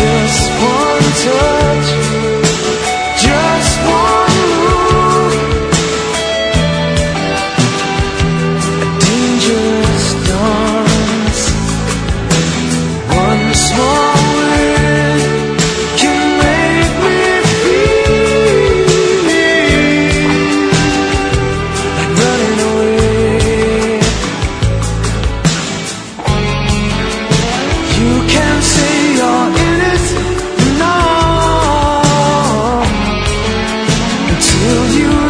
just one touch. Will you